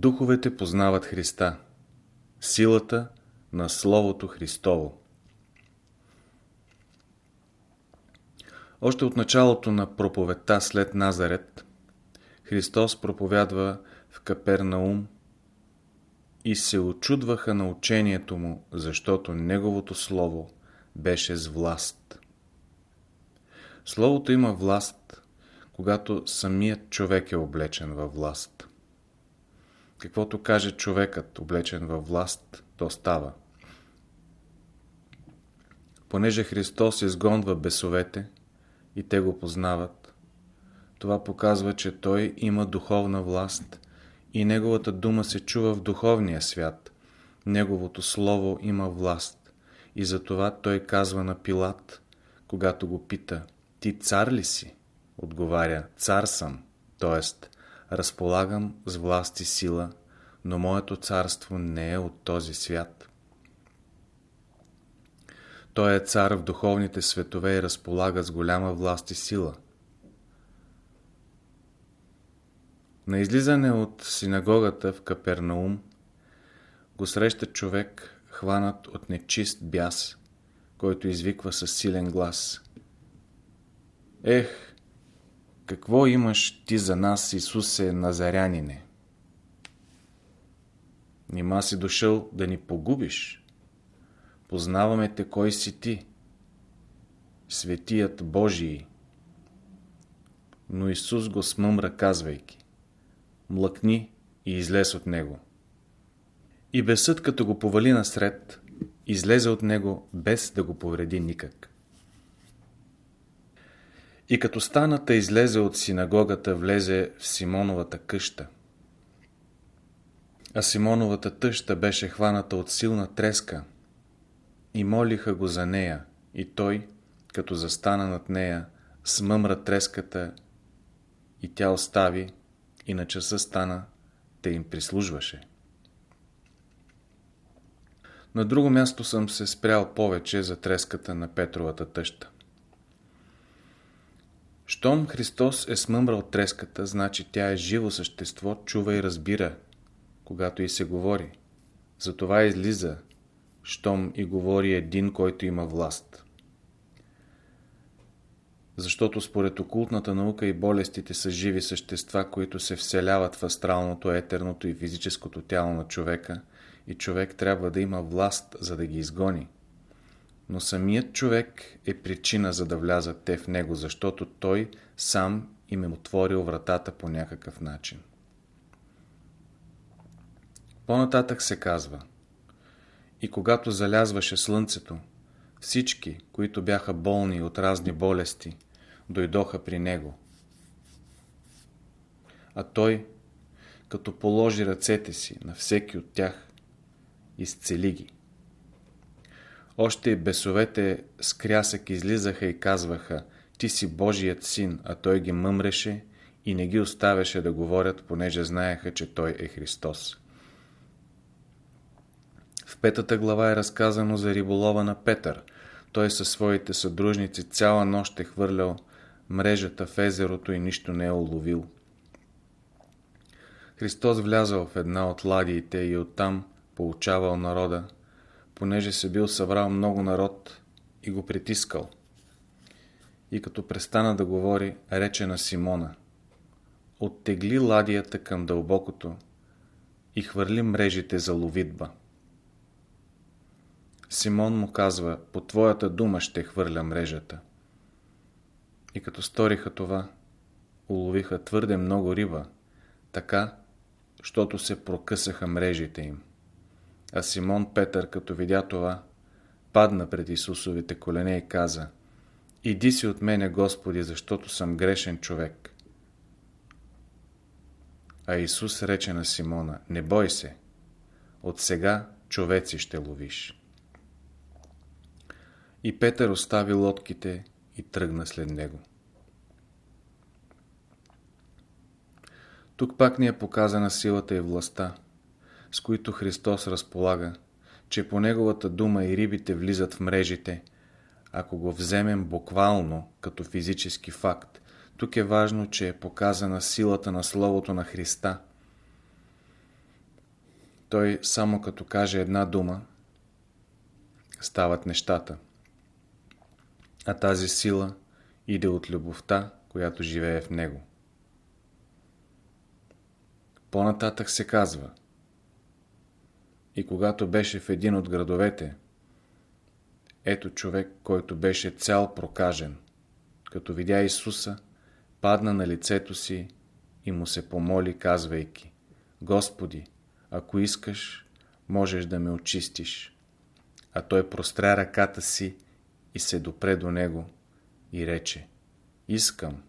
Духовете познават Христа. Силата на Словото Христово. Още от началото на проповедта след Назарет, Христос проповядва в Капернаум и се очудваха на учението му, защото Неговото Слово беше с власт. Словото има власт, когато самият човек е облечен във власт. Каквото каже човекът, облечен във власт, то става. Понеже Христос изгонва бесовете и те го познават, това показва, че Той има духовна власт и Неговата дума се чува в духовния свят. Неговото Слово има власт и затова Той казва на Пилат, когато го пита, ти цар ли си? Отговаря, цар съм, т.е. разполагам с власт и сила, но моето царство не е от този свят. Той е цар в духовните светове и разполага с голяма власт и сила. На излизане от синагогата в Капернаум го среща човек, хванат от нечист бяс, който извиква със силен глас. Ех, какво имаш ти за нас, Исусе Назарянине? Нима си дошъл да ни погубиш? Познаваме те кой си ти, светият Божий. Но Исус го смъмра, казвайки, млъкни и излез от него. И бесът, като го повали насред, излезе от него, без да го повреди никак. И като станата излезе от синагогата, влезе в Симоновата къща – а Симоновата тъща беше хваната от силна треска и молиха го за нея, и той, като застана над нея, смъмра треската и тя остави и на часа стана, те им прислужваше. На друго място съм се спрял повече за треската на Петровата тъща. Щом Христос е смъмрал треската, значи тя е живо същество, чува и разбира когато и се говори. Затова излиза, щом и говори един, който има власт. Защото според окултната наука и болестите са живи същества, които се вселяват в астралното, етерното и физическото тяло на човека и човек трябва да има власт, за да ги изгони. Но самият човек е причина за да влязат те в него, защото той сам им е отворил вратата по някакъв начин. По-нататък се казва И когато залязваше слънцето, всички, които бяха болни от разни болести, дойдоха при него. А той, като положи ръцете си на всеки от тях, изцели ги. Още бесовете с крясък излизаха и казваха, ти си Божият син, а той ги мъмреше и не ги оставяше да говорят, понеже знаеха, че той е Христос. В петата глава е разказано за риболова на Петър. Той със своите съдружници цяла нощ е хвърлял мрежата в езерото и нищо не е уловил. Христос влязал в една от ладиите и оттам получавал народа, понеже се бил събрал много народ и го притискал. И като престана да говори, рече на Симона Оттегли ладията към дълбокото и хвърли мрежите за ловитба. Симон му казва, по твоята дума ще хвърля мрежата. И като сториха това, уловиха твърде много риба, така, щото се прокъсаха мрежите им. А Симон Петър, като видя това, падна пред Исусовите колене и каза, Иди си от мене, Господи, защото съм грешен човек. А Исус рече на Симона, не бой се, от сега човеци ще ловиш. И Петър остави лодките и тръгна след него. Тук пак ни е показана силата и властта, с които Христос разполага, че по Неговата дума и рибите влизат в мрежите, ако го вземем буквално, като физически факт. Тук е важно, че е показана силата на Словото на Христа. Той само като каже една дума, стават нещата. А тази сила иде от любовта, която живее в него. По-нататък се казва И когато беше в един от градовете, ето човек, който беше цял прокажен. Като видя Исуса, падна на лицето си и му се помоли, казвайки Господи, ако искаш, можеш да ме очистиш. А той простря ръката си и се допре до него и рече Искам,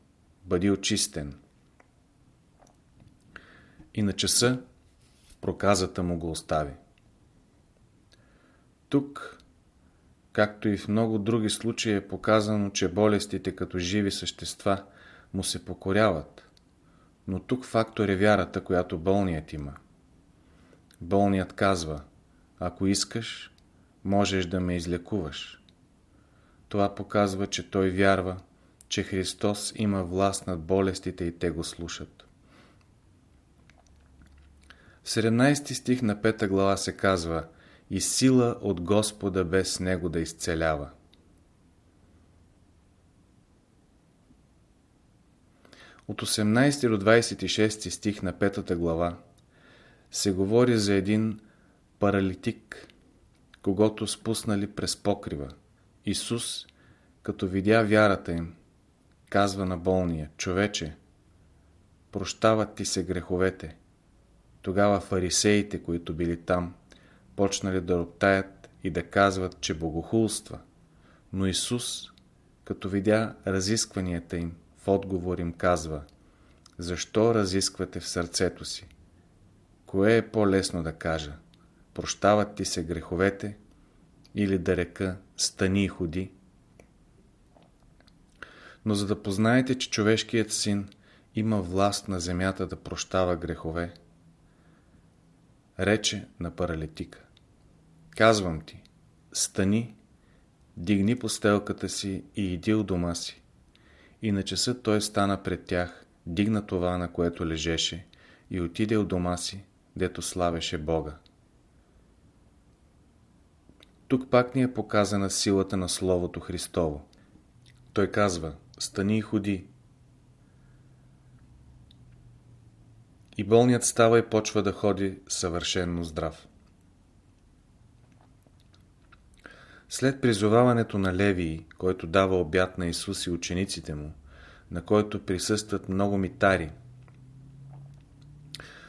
бъди очистен. И на часа проказата му го остави. Тук, както и в много други случаи е показано, че болестите като живи същества му се покоряват. Но тук фактор е вярата, която болният има. Болният казва, ако искаш, можеш да ме излекуваш. Това показва, че той вярва, че Христос има власт над болестите и те го слушат. В 17 стих на 5 глава се казва И сила от Господа без Него да изцелява. От 18 до 26 стих на 5 глава се говори за един паралитик, когато спуснали през покрива. Исус, като видя вярата им, казва на болния, човече, прощават ти се греховете. Тогава фарисеите, които били там, почнали да роптаят и да казват, че богохулства. Но Исус, като видя разискванията им, в отговор им казва, защо разисквате в сърцето си? Кое е по-лесно да кажа? Прощават ти се греховете или да река стани и ходи? Но за да познаете, че човешкият син има власт на земята да прощава грехове, рече на паралитика. Казвам ти, стани, дигни постелката си и иди у дома си. И на часа той стана пред тях, дигна това, на което лежеше, и отиде у дома си, дето славеше Бога. Тук пак ни е показана силата на Словото Христово. Той казва, стани и ходи. И болният става и почва да ходи съвършенно здрав. След призоваването на Левии, който дава обят на Исус и учениците му, на който присъстват много митари,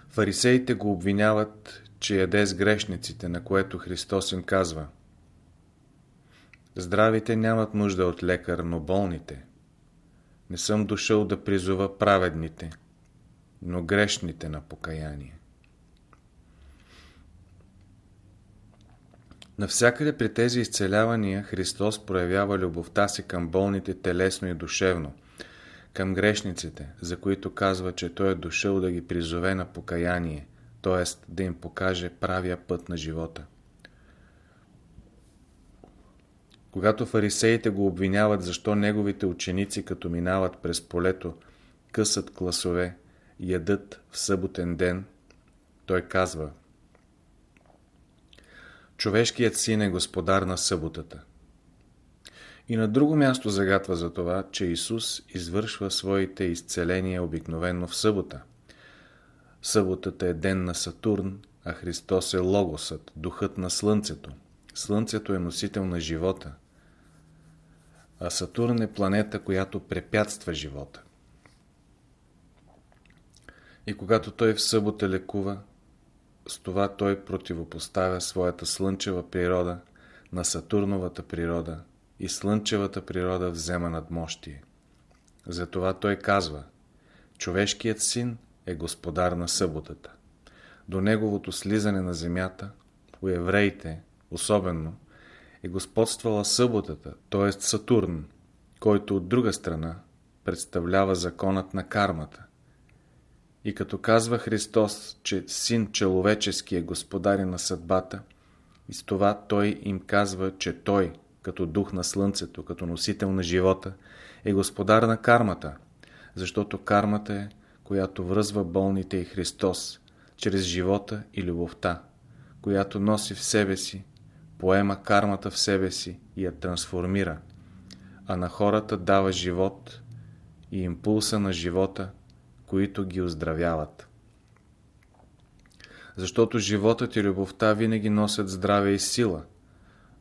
фарисеите го обвиняват, че яде с грешниците, на което Христос им казва Здравите нямат нужда от лекар, но болните – не съм дошъл да призова праведните, но грешните на покаяние. Навсякъде при тези изцелявания Христос проявява любовта си към болните телесно и душевно, към грешниците, за които казва, че Той е дошъл да ги призове на покаяние, т.е. да им покаже правия път на живота. Когато фарисеите го обвиняват, защо неговите ученици, като минават през полето, късат класове, ядат в съботен ден, той казва Човешкият син е господар на съботата. И на друго място загатва за това, че Исус извършва своите изцеления обикновенно в събота. Съботата е ден на Сатурн, а Христос е Логосът, духът на Слънцето. Слънцето е носител на живота а Сатурн е планета, която препятства живота. И когато той в събота лекува, с това той противопоставя своята слънчева природа на Сатурновата природа и слънчевата природа взема надмощие. Затова той казва, човешкият син е господар на съботата. До неговото слизане на земята, у евреите, особено, е господствала съботата, т.е. Сатурн, който от друга страна представлява законът на кармата. И като казва Христос, че син човечески е господаря на съдбата, и с това той им казва, че той, като дух на слънцето, като носител на живота, е господар на кармата, защото кармата е, която връзва болните и Христос, чрез живота и любовта, която носи в себе си, поема кармата в себе си и я трансформира, а на хората дава живот и импулса на живота, които ги оздравяват. Защото животът и любовта винаги носят здраве и сила,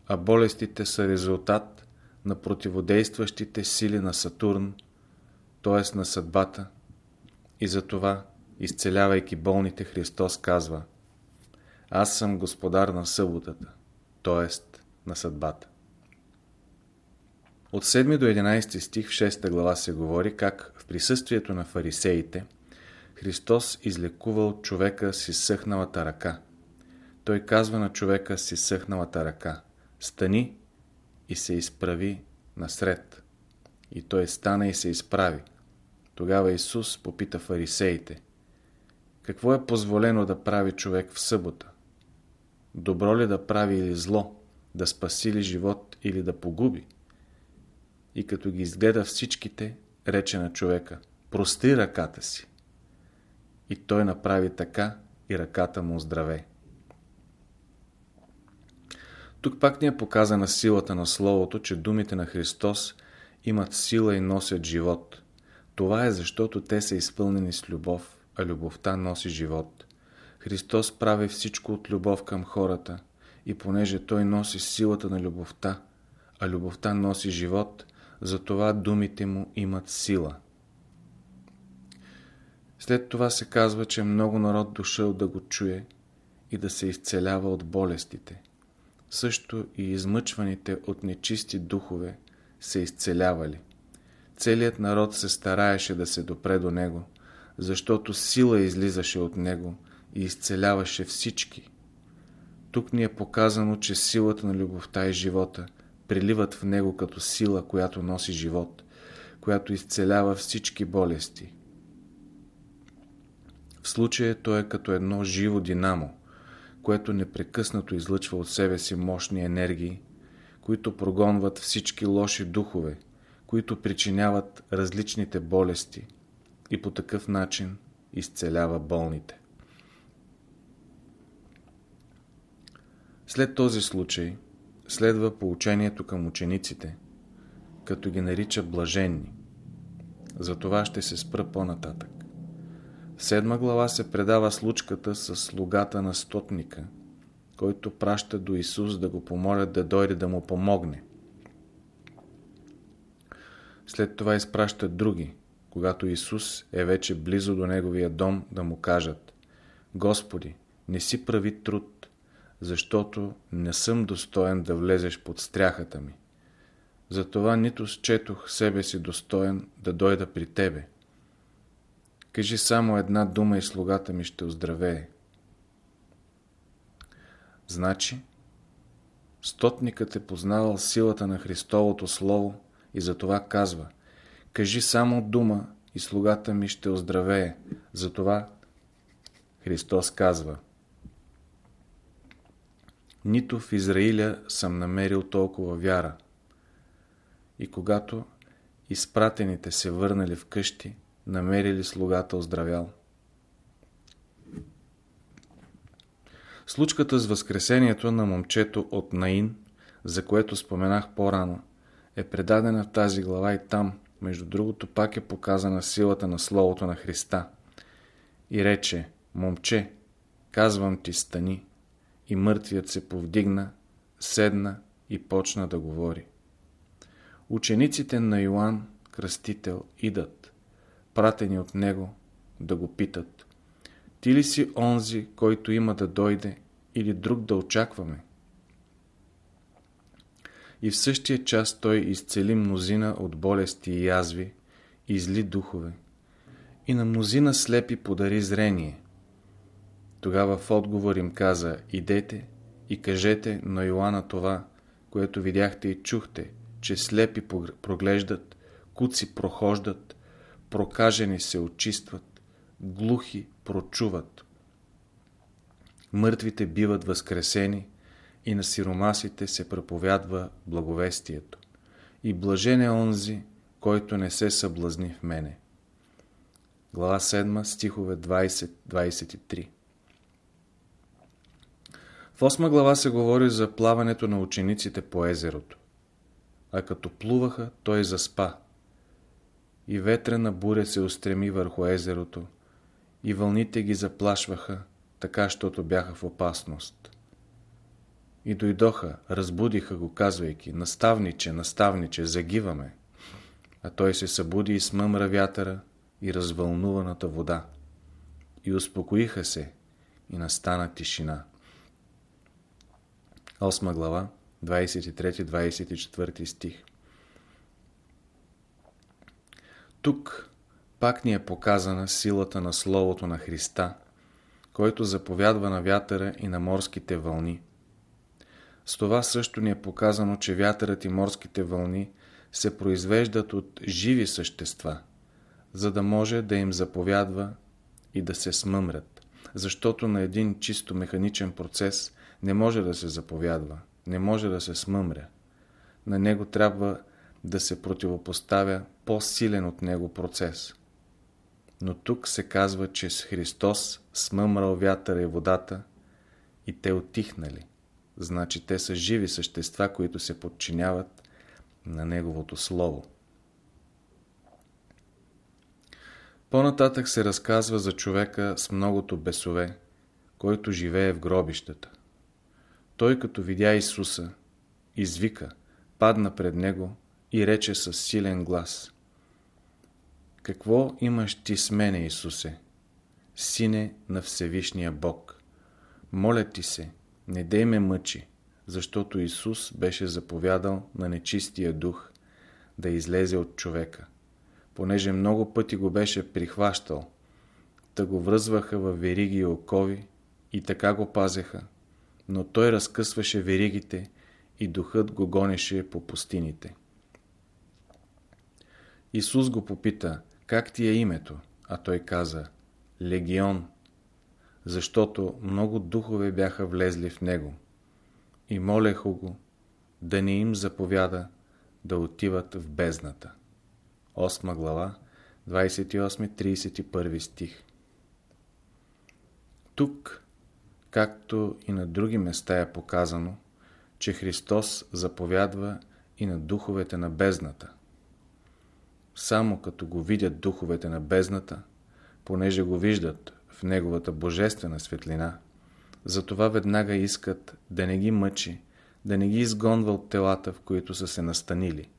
а болестите са резултат на противодействащите сили на Сатурн, т.е. на съдбата, и затова, изцелявайки болните, Христос казва Аз съм господар на съботата, т.е. на съдбата. От 7 до 11 стих в 6 глава се говори как присъствието на фарисеите Христос излекувал човека с изсъхналата ръка. Той казва на човека с изсъхналата ръка Стани и се изправи насред. И той стана и се изправи. Тогава Исус попита фарисеите Какво е позволено да прави човек в събота? Добро ли да прави или зло? Да спаси ли живот или да погуби? и като ги изгледа всичките, рече на човека, прости ръката си. И той направи така и ръката му здраве. Тук пак ни е показана силата на Словото, че думите на Христос имат сила и носят живот. Това е защото те са изпълнени с любов, а любовта носи живот. Христос прави всичко от любов към хората и понеже Той носи силата на любовта, а любовта носи живот, затова думите му имат сила. След това се казва, че много народ дошъл да го чуе и да се изцелява от болестите. Също и измъчваните от нечисти духове се изцелявали. Целият народ се стараеше да се допре до него, защото сила излизаше от него и изцеляваше всички. Тук ни е показано, че силата на любовта и живота – приливат в него като сила, която носи живот, която изцелява всички болести. В случая то е като едно живо динамо, което непрекъснато излъчва от себе си мощни енергии, които прогонват всички лоши духове, които причиняват различните болести и по такъв начин изцелява болните. След този случай, следва поучението към учениците, като ги нарича блаженни. За това ще се спра по-нататък. Седма глава се предава случката с слугата на стотника, който праща до Исус да го помолят да дойде да му помогне. След това изпращат други, когато Исус е вече близо до неговия дом, да му кажат Господи, не си прави труд, защото не съм достоен да влезеш под стряхата ми. Затова нито счетох себе си достоен да дойда при тебе. Кажи само една дума и слугата ми ще оздравее. Значи, стотникът е познавал силата на Христовото Слово и затова казва Кажи само дума и слугата ми ще оздравее. Затова Христос казва – нито в Израиля съм намерил толкова вяра. И когато изпратените се върнали в къщи, намерили слугата оздравял. Случката с възкресението на момчето от Наин, за което споменах по-рано, е предадена в тази глава и там, между другото пак е показана силата на Словото на Христа. И рече, момче, казвам ти, стани и мъртвият се повдигна, седна и почна да говори. Учениците на Йоанн Кръстител идат, пратени от него, да го питат. Ти ли си онзи, който има да дойде или друг да очакваме? И в същия час той изцели мнозина от болести и язви и зли духове. И на мнозина слепи подари зрение, тогава в отговор им каза, идете и кажете на Йоанна това, което видяхте и чухте, че слепи проглеждат, куци прохождат, прокажени се очистват, глухи прочуват. Мъртвите биват възкресени и на сиромасите се проповядва благовестието. И блажен е онзи, който не се съблазни в мене. Глава 7, стихове 20-23 В 8 глава се говори за плаването на учениците по езерото. А като плуваха, той заспа. И ветрена буря се устреми върху езерото, и вълните ги заплашваха, така, щото бяха в опасност. И дойдоха, разбудиха го, казвайки, наставниче, наставниче, загиваме. А той се събуди и смъмра вятъра и развълнуваната вода. И успокоиха се, и настана тишина. 8 глава, 23-24 стих Тук пак ни е показана силата на Словото на Христа, който заповядва на вятъра и на морските вълни. С това също ни е показано, че вятърът и морските вълни се произвеждат от живи същества, за да може да им заповядва и да се смъмрят, защото на един чисто механичен процес не може да се заповядва, не може да се смъмря. На него трябва да се противопоставя по-силен от него процес. Но тук се казва, че с Христос смъмрал вятъра и водата и те отихнали. Значи те са живи същества, които се подчиняват на Неговото Слово. По-нататък се разказва за човека с многото бесове, който живее в гробищата. Той като видя Исуса, извика, падна пред него и рече с силен глас. Какво имаш ти с мене, Исусе? Сине на Всевишния Бог. Моля ти се, не дей ме мъчи, защото Исус беше заповядал на нечистия дух да излезе от човека. Понеже много пъти го беше прихващал, да го връзваха в вериги и окови и така го пазеха, но той разкъсваше веригите и духът го гонеше по пустините. Исус го попита, как ти е името? А той каза, Легион, защото много духове бяха влезли в него. И молеха го да не им заповяда да отиват в бездната. 8 глава, 28-31 стих Тук, както и на други места е показано, че Христос заповядва и на духовете на бездната. Само като го видят духовете на бездната, понеже го виждат в неговата божествена светлина, затова веднага искат да не ги мъчи, да не ги изгонва от телата, в които са се настанили.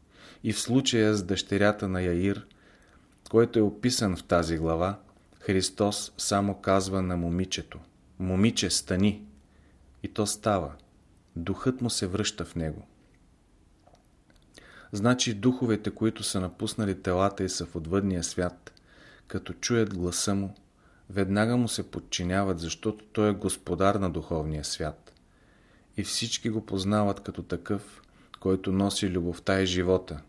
И в случая с дъщерята на Яир, който е описан в тази глава, Христос само казва на момичето «Момиче, стани!» И то става. Духът му се връща в него. Значи духовете, които са напуснали телата и са в отвъдния свят, като чуят гласа му, веднага му се подчиняват, защото той е господар на духовния свят. И всички го познават като такъв, който носи любовта и живота.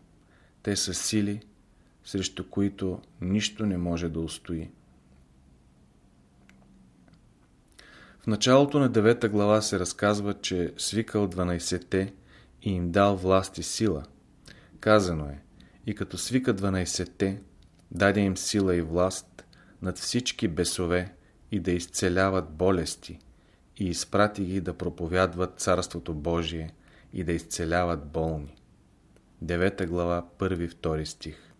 Те са сили, срещу които нищо не може да устои. В началото на девета глава се разказва, че свикал 12-те и им дал власт и сила. Казано е, и като свика 12-те, даде им сила и власт над всички бесове и да изцеляват болести и изпрати ги да проповядват Царството Божие и да изцеляват болни. 9 глава, 1-2 стих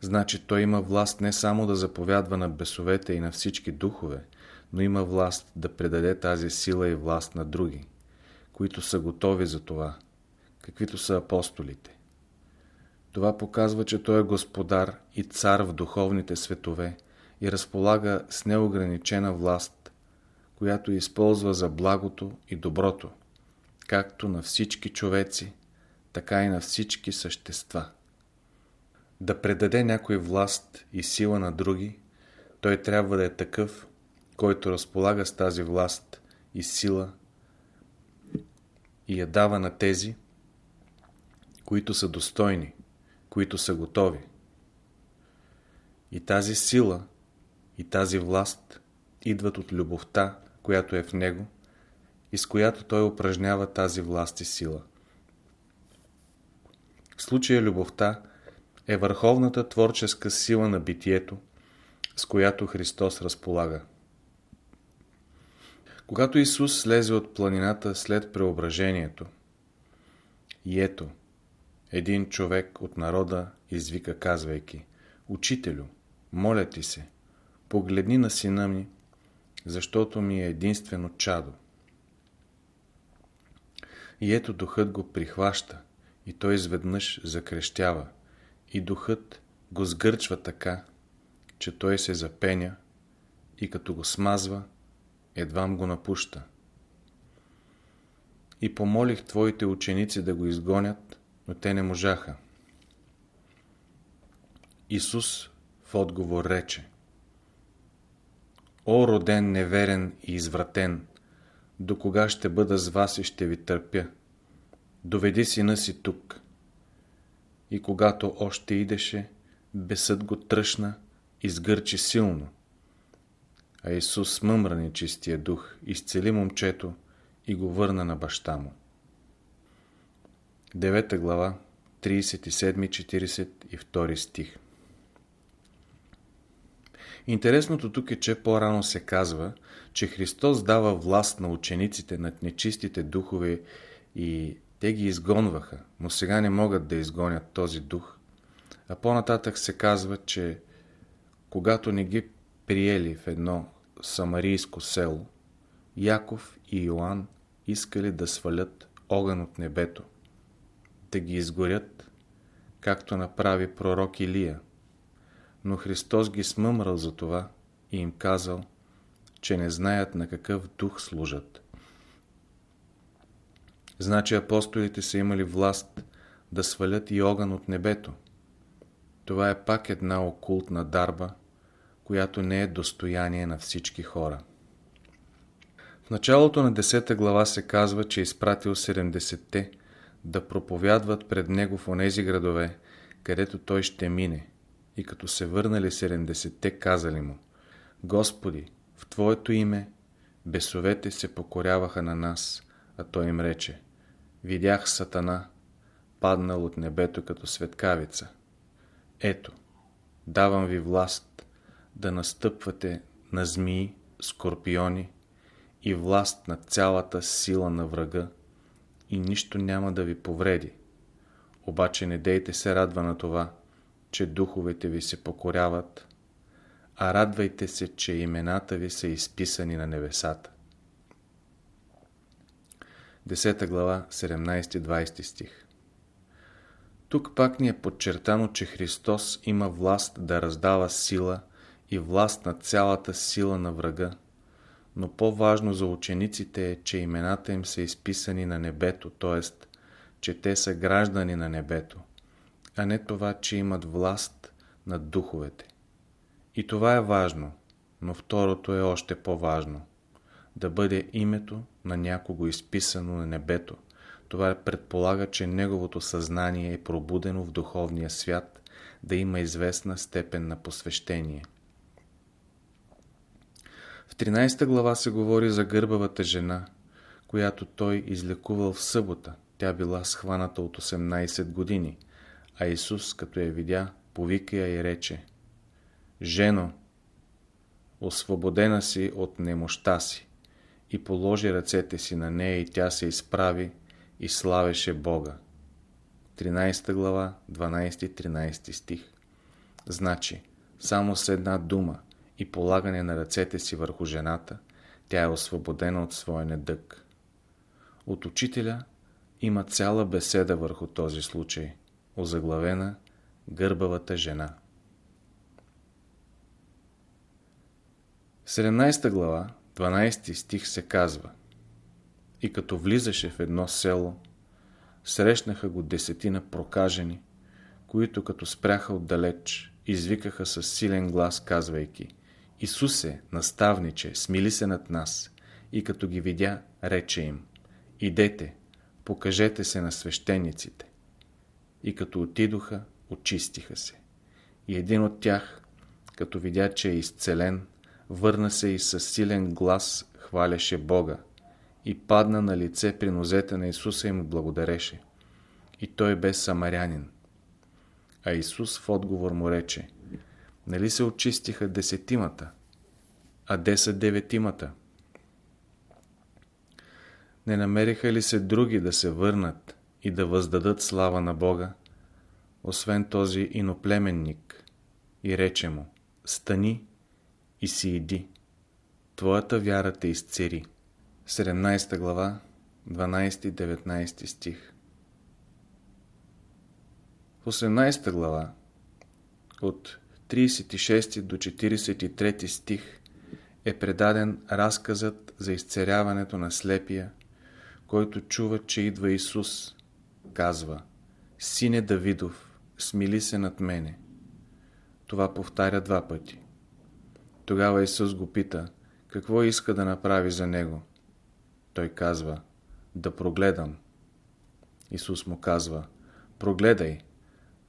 Значи той има власт не само да заповядва на бесовете и на всички духове, но има власт да предаде тази сила и власт на други, които са готови за това, каквито са апостолите. Това показва, че той е господар и цар в духовните светове и разполага с неограничена власт, която използва за благото и доброто, както на всички човеци, така и на всички същества. Да предаде някой власт и сила на други, той трябва да е такъв, който разполага с тази власт и сила и я дава на тези, които са достойни, които са готови. И тази сила и тази власт идват от любовта, която е в него и с която той упражнява тази власт и сила. В случая любовта е върховната творческа сила на битието, с която Христос разполага. Когато Исус слезе от планината след преображението, и ето, един човек от народа извика, казвайки, Учителю, моля ти се, погледни на сина ми, защото ми е единствено чадо. И ето духът го прихваща и той изведнъж закрещява и духът го сгърчва така, че той се запеня и като го смазва, едвам го напуща. И помолих твоите ученици да го изгонят, но те не можаха. Исус в отговор рече О, роден, неверен и извратен, до кога ще бъда с вас и ще ви търпя? Доведи сина си тук. И когато още идеше, бесът го тръшна, изгърчи силно. А Исус смъмра нечистия дух, изцели момчето и го върна на баща му. 9 глава, 37-42 стих Интересното тук е, че по-рано се казва, че Христос дава власт на учениците над нечистите духове и те ги изгонваха, но сега не могат да изгонят този дух. А по-нататък се казва, че когато не ги приели в едно самарийско село, Яков и Йоанн искали да свалят огън от небето, да ги изгорят, както направи пророк Илия. Но Христос ги смъмрал за това и им казал, че не знаят на какъв дух служат. Значи апостолите са имали власт да свалят и огън от небето. Това е пак една окултна дарба, която не е достояние на всички хора. В началото на 10 глава се казва, че е изпратил 70-те да проповядват пред него в онези градове, където той ще мине. И като се върнали 70-те, казали му, Господи, в Твоето име бесовете се покоряваха на нас, а той им рече, видях Сатана, паднал от небето като светкавица. Ето, давам ви власт да настъпвате на змии, скорпиони и власт на цялата сила на врага и нищо няма да ви повреди. Обаче не дейте се радва на това, че духовете ви се покоряват, а радвайте се, че имената ви са изписани на небесата. 10 глава, 17-20 стих Тук пак ни е подчертано, че Христос има власт да раздава сила и власт на цялата сила на врага, но по-важно за учениците е, че имената им са изписани на небето, т.е. че те са граждани на небето, а не това, че имат власт над духовете. И това е важно, но второто е още по-важно. Да бъде името на някого изписано на небето. Това предполага, че неговото съзнание е пробудено в духовния свят, да има известна степен на посвещение. В 13 глава се говори за гърбавата жена, която той излекувал в събота. Тя била схваната от 18 години, а Исус, като я видя, повика я и рече Жено, освободена си от немощта си и положи ръцете си на нея и тя се изправи и славеше Бога. 13 глава, 12-13 стих Значи, само с една дума и полагане на ръцете си върху жената, тя е освободена от своя недък. От учителя има цяла беседа върху този случай, озаглавена Гърбавата жена. 17 глава, 12 стих се казва И като влизаше в едно село, срещнаха го десетина прокажени, които като спряха отдалеч, извикаха с силен глас, казвайки Исусе, наставниче, смили се над нас. И като ги видя, рече им Идете, покажете се на свещениците. И като отидоха, очистиха се. И един от тях, като видя, че е изцелен, върна се и със силен глас хваляше Бога и падна на лице при нозете на Исуса и му благодареше. И той бе самарянин. А Исус в отговор му рече, нали се очистиха десетимата, а де са деветимата? Не намериха ли се други да се върнат и да въздадат слава на Бога, освен този иноплеменник, и рече му, стани и си иди, твоята вяра те изцери. 17 глава, 12-19 стих В 18 глава, от 36 до 43 стих, е предаден разказът за изцеряването на слепия, който чува, че идва Исус, казва Сине Давидов, смили се над мене. Това повтаря два пъти. Тогава Исус го пита, какво иска да направи за него. Той казва, да прогледам. Исус му казва, прогледай,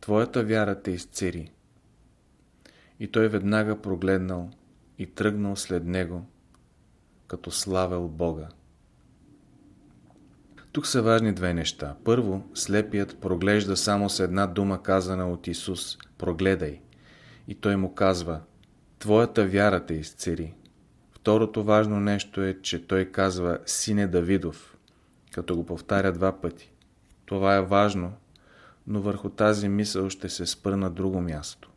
твоята вяра те изцери. И той веднага прогледнал и тръгнал след него, като славел Бога. Тук са важни две неща. Първо, слепият проглежда само с една дума казана от Исус – прогледай. И той му казва – твоята вяра те изцери. Второто важно нещо е, че той казва Сине Давидов, като го повтаря два пъти. Това е важно, но върху тази мисъл ще се спра на друго място.